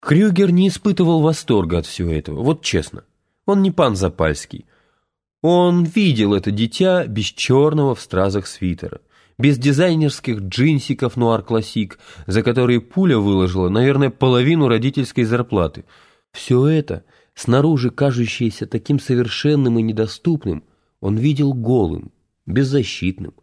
Крюгер не испытывал восторга от всего этого, вот честно. Он не пан Запальский. Он видел это дитя без черного в стразах свитера, без дизайнерских джинсиков нуар-классик, за которые пуля выложила, наверное, половину родительской зарплаты. Все это, снаружи кажущееся таким совершенным и недоступным, он видел голым, беззащитным,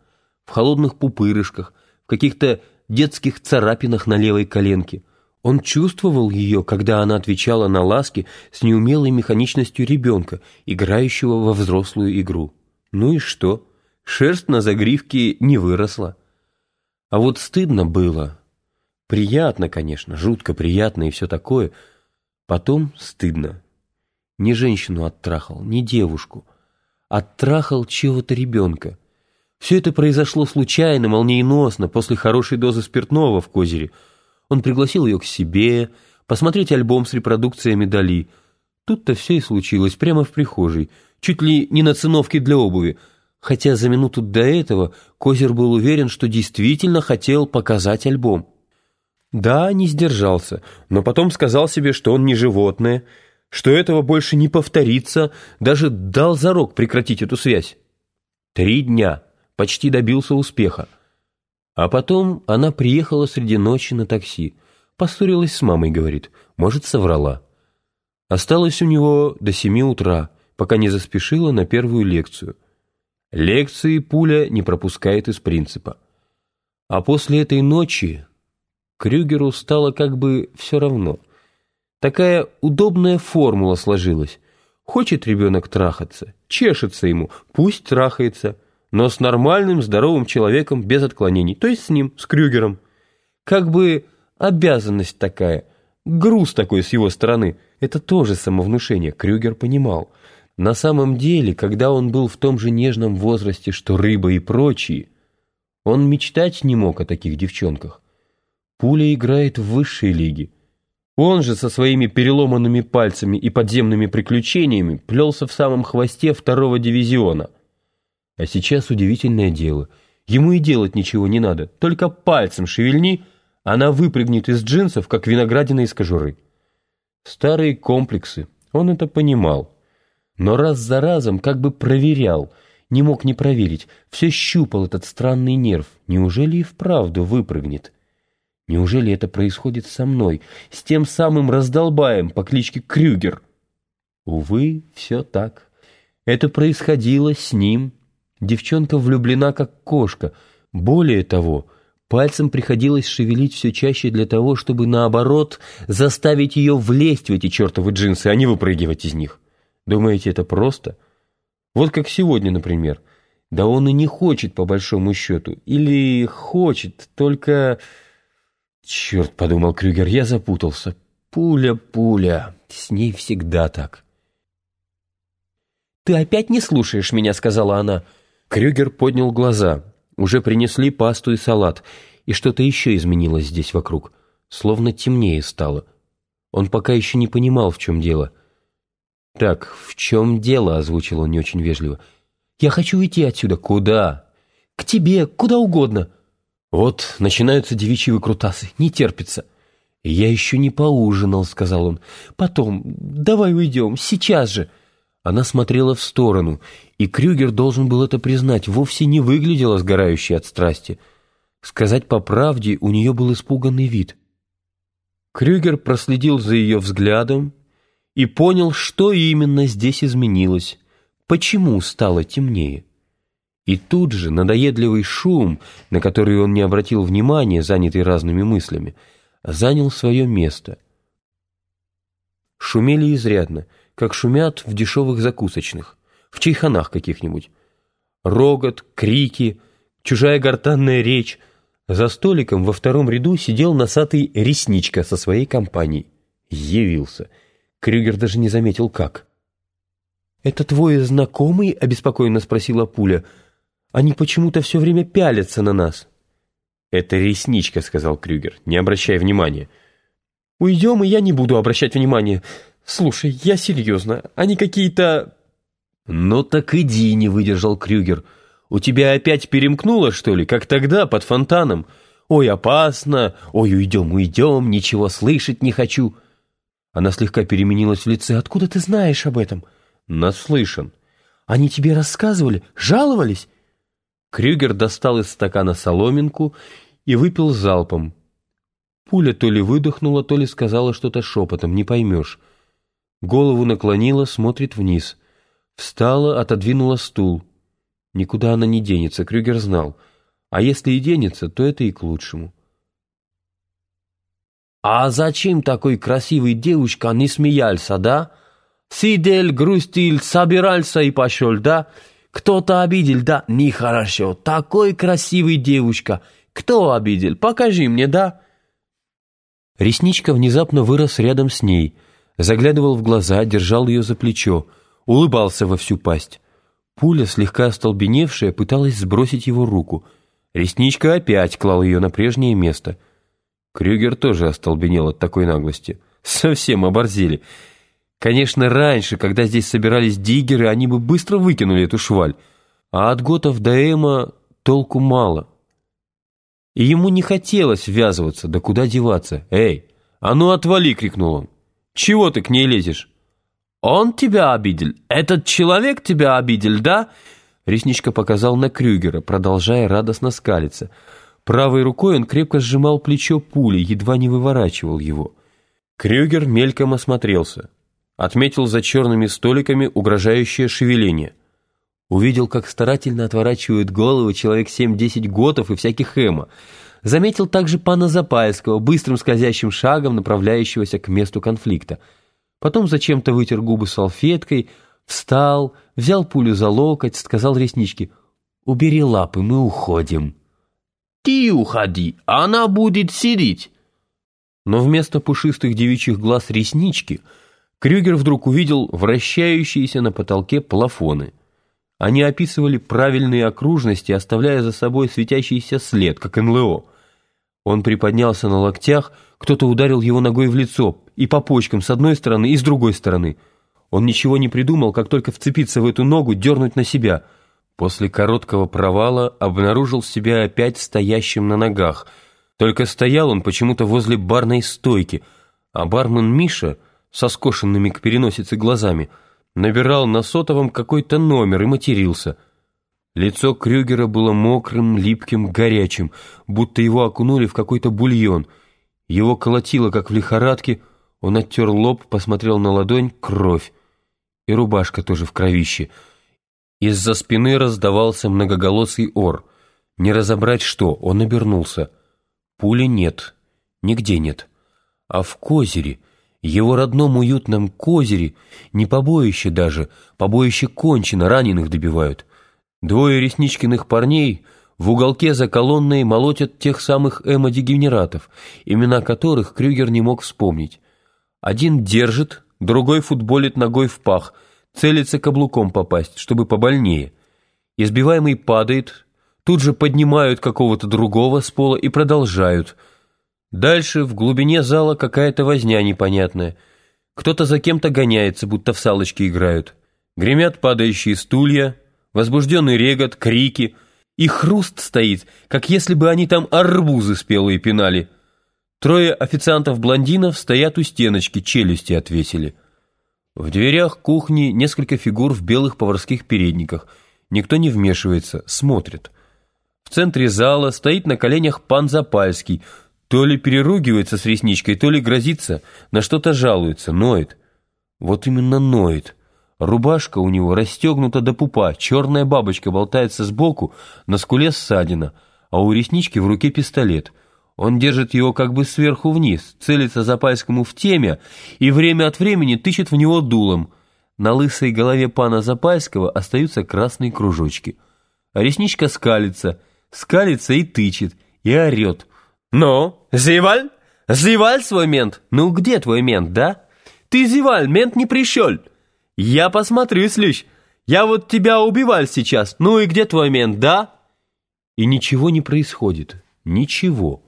в холодных пупырышках, в каких-то детских царапинах на левой коленке – он чувствовал ее, когда она отвечала на ласки с неумелой механичностью ребенка, играющего во взрослую игру. Ну и что? Шерсть на загривке не выросла. А вот стыдно было. Приятно, конечно, жутко приятно и все такое. Потом стыдно. Не женщину оттрахал, не девушку. Оттрахал чего-то ребенка. Все это произошло случайно, молниеносно, после хорошей дозы спиртного в козере – он пригласил ее к себе, посмотреть альбом с репродукциями Дали. Тут-то все и случилось, прямо в прихожей, чуть ли не на циновке для обуви, хотя за минуту до этого Козер был уверен, что действительно хотел показать альбом. Да, не сдержался, но потом сказал себе, что он не животное, что этого больше не повторится, даже дал зарок прекратить эту связь. Три дня, почти добился успеха. А потом она приехала среди ночи на такси. Поссорилась с мамой, говорит. Может, соврала. Осталось у него до семи утра, пока не заспешила на первую лекцию. Лекции пуля не пропускает из принципа. А после этой ночи Крюгеру стало как бы все равно. Такая удобная формула сложилась. Хочет ребенок трахаться, чешется ему, пусть трахается – но с нормальным, здоровым человеком без отклонений, то есть с ним, с Крюгером. Как бы обязанность такая, груз такой с его стороны. Это тоже самовнушение, Крюгер понимал. На самом деле, когда он был в том же нежном возрасте, что рыба и прочие, он мечтать не мог о таких девчонках. Пуля играет в высшей лиге. Он же со своими переломанными пальцами и подземными приключениями плелся в самом хвосте второго дивизиона – а сейчас удивительное дело. Ему и делать ничего не надо, только пальцем шевельни, она выпрыгнет из джинсов, как виноградина из кожуры. Старые комплексы, он это понимал. Но раз за разом как бы проверял, не мог не проверить, все щупал этот странный нерв. Неужели и вправду выпрыгнет? Неужели это происходит со мной, с тем самым раздолбаем по кличке Крюгер? Увы, все так. Это происходило с ним Девчонка влюблена, как кошка. Более того, пальцем приходилось шевелить все чаще для того, чтобы, наоборот, заставить ее влезть в эти чертовы джинсы, а не выпрыгивать из них. Думаете, это просто? Вот как сегодня, например. Да он и не хочет, по большому счету. Или хочет, только... Черт, подумал Крюгер, я запутался. Пуля, пуля. С ней всегда так. «Ты опять не слушаешь меня», — сказала она. Крюгер поднял глаза. Уже принесли пасту и салат, и что-то еще изменилось здесь вокруг. Словно темнее стало. Он пока еще не понимал, в чем дело. «Так, в чем дело?» — озвучил он не очень вежливо. «Я хочу уйти отсюда». «Куда?» «К тебе, куда угодно». «Вот, начинаются девичьи выкрутасы. Не терпится». «Я еще не поужинал», — сказал он. «Потом, давай уйдем, сейчас же». Она смотрела в сторону, и Крюгер должен был это признать, вовсе не выглядела сгорающей от страсти. Сказать по правде, у нее был испуганный вид. Крюгер проследил за ее взглядом и понял, что именно здесь изменилось, почему стало темнее. И тут же надоедливый шум, на который он не обратил внимания, занятый разными мыслями, занял свое место. Шумели изрядно — как шумят в дешевых закусочных, в чайханах каких-нибудь. Рогот, крики, чужая гортанная речь. За столиком во втором ряду сидел носатый ресничка со своей компанией. Явился. Крюгер даже не заметил, как. «Это твой знакомый?» — обеспокоенно спросила Пуля. «Они почему-то все время пялятся на нас». «Это ресничка», — сказал Крюгер, — «не обращай внимания». «Уйдем, и я не буду обращать внимания. «Слушай, я серьезно, они какие-то...» «Ну так иди», — не выдержал Крюгер. «У тебя опять перемкнуло, что ли, как тогда, под фонтаном? Ой, опасно! Ой, уйдем, уйдем, ничего слышать не хочу!» Она слегка переменилась в лице. «Откуда ты знаешь об этом?» «Наслышан». «Они тебе рассказывали? Жаловались?» Крюгер достал из стакана соломинку и выпил залпом. Пуля то ли выдохнула, то ли сказала что-то шепотом, не поймешь. Голову наклонила, смотрит вниз. Встала, отодвинула стул. Никуда она не денется, Крюгер знал. А если и денется, то это и к лучшему. «А зачем такой красивый девушка не смеялся, да? Сидел, грустил, собирался и пошел, да? Кто-то обидел, да? Нехорошо. Такой красивый девушка. Кто обидел? Покажи мне, да?» Ресничка внезапно вырос рядом с ней, заглядывал в глаза, держал ее за плечо, улыбался во всю пасть. Пуля, слегка остолбеневшая, пыталась сбросить его руку. Ресничка опять клал ее на прежнее место. Крюгер тоже остолбенел от такой наглости. Совсем оборзели. Конечно, раньше, когда здесь собирались диггеры, они бы быстро выкинули эту шваль. А от готов до Эма толку мало. И ему не хотелось ввязываться, да куда деваться. «Эй, а ну отвали!» — крикнул он. «Чего ты к ней лезешь?» «Он тебя обидел? Этот человек тебя обидел, да?» Ресничка показал на Крюгера, продолжая радостно скалиться. Правой рукой он крепко сжимал плечо пули, едва не выворачивал его. Крюгер мельком осмотрелся. Отметил за черными столиками угрожающее шевеление. Увидел, как старательно отворачивают головы человек семь-десять готов и всяких эмо. Заметил также пана Запаевского, быстрым скользящим шагом направляющегося к месту конфликта. Потом зачем-то вытер губы салфеткой, встал, взял пулю за локоть, сказал ресничке «Убери лапы, мы уходим». «Ты уходи, она будет сидеть». Но вместо пушистых девичьих глаз реснички Крюгер вдруг увидел вращающиеся на потолке плафоны – они описывали правильные окружности, оставляя за собой светящийся след, как НЛО. Он приподнялся на локтях, кто-то ударил его ногой в лицо, и по почкам с одной стороны, и с другой стороны. Он ничего не придумал, как только вцепиться в эту ногу, дернуть на себя. После короткого провала обнаружил себя опять стоящим на ногах. Только стоял он почему-то возле барной стойки, а бармен Миша, со скошенными к переносице глазами, — набирал на сотовом какой-то номер и матерился. Лицо Крюгера было мокрым, липким, горячим, будто его окунули в какой-то бульон. Его колотило, как в лихорадке, он оттер лоб, посмотрел на ладонь, кровь. И рубашка тоже в кровище. Из-за спины раздавался многоголосый ор. Не разобрать что, он обернулся. Пули нет, нигде нет. А в козере — его родном уютном козере, не побоище даже, побоище кончено, раненых добивают. Двое ресничкиных парней в уголке за колонной молотят тех самых эмо-дегенератов, имена которых Крюгер не мог вспомнить. Один держит, другой футболит ногой в пах, целится каблуком попасть, чтобы побольнее. Избиваемый падает, тут же поднимают какого-то другого с пола и продолжают – Дальше в глубине зала какая-то возня непонятная. Кто-то за кем-то гоняется, будто в салочки играют. Гремят падающие стулья, возбужденный регот, крики. И хруст стоит, как если бы они там арбузы спелые пинали. Трое официантов-блондинов стоят у стеночки, челюсти отвесили. В дверях кухни несколько фигур в белых поварских передниках. Никто не вмешивается, смотрит. В центре зала стоит на коленях пан Запальский – то ли переругивается с ресничкой, то ли грозится, на что-то жалуется, ноет. Вот именно ноет. Рубашка у него расстегнута до пупа, черная бабочка болтается сбоку, на скуле ссадина, а у реснички в руке пистолет. Он держит его как бы сверху вниз, целится Запальскому в темя и время от времени тычет в него дулом. На лысой голове пана Запальского остаются красные кружочки. А ресничка скалится, скалится и тычет, и орет – «Ну, зеваль? Зеваль свой мент? Ну где твой мент, да? Ты зеваль, мент не пришел. Я посмотрю, слышь. Я вот тебя убивал сейчас. Ну и где твой мент, да?» И ничего не происходит. Ничего.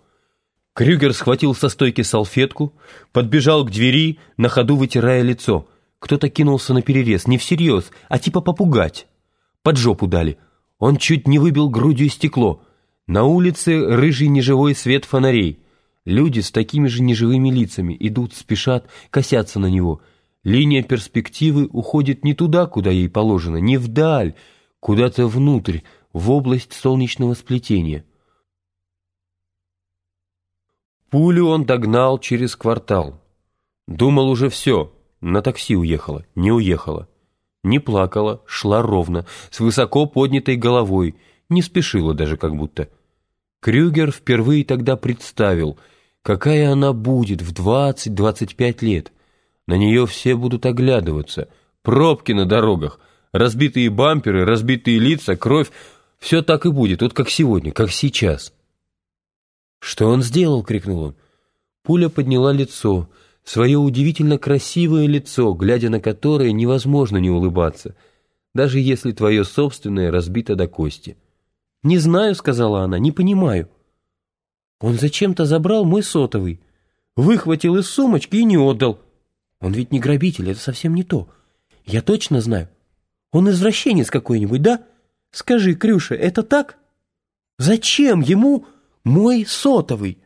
Крюгер схватил со стойки салфетку, подбежал к двери, на ходу вытирая лицо. Кто-то кинулся на перерез, не всерьез, а типа попугать. Под жопу дали. Он чуть не выбил грудью стекло. На улице рыжий неживой свет фонарей. Люди с такими же неживыми лицами идут, спешат, косятся на него. Линия перспективы уходит не туда, куда ей положено, не вдаль, куда-то внутрь, в область солнечного сплетения. Пулю он догнал через квартал. Думал уже все, на такси уехала, не уехала. Не плакала, шла ровно, с высоко поднятой головой, не спешила даже как будто. Крюгер впервые тогда представил, какая она будет в 20-25 лет. На нее все будут оглядываться. Пробки на дорогах, разбитые бамперы, разбитые лица, кровь. Все так и будет, вот как сегодня, как сейчас. «Что он сделал?» — крикнул он. Пуля подняла лицо, свое удивительно красивое лицо, глядя на которое невозможно не улыбаться, даже если твое собственное разбито до кости. «Не знаю», — сказала она, — «не понимаю». «Он зачем-то забрал мой сотовый, выхватил из сумочки и не отдал. Он ведь не грабитель, это совсем не то. Я точно знаю. Он извращенец какой-нибудь, да? Скажи, Крюша, это так? Зачем ему мой сотовый?»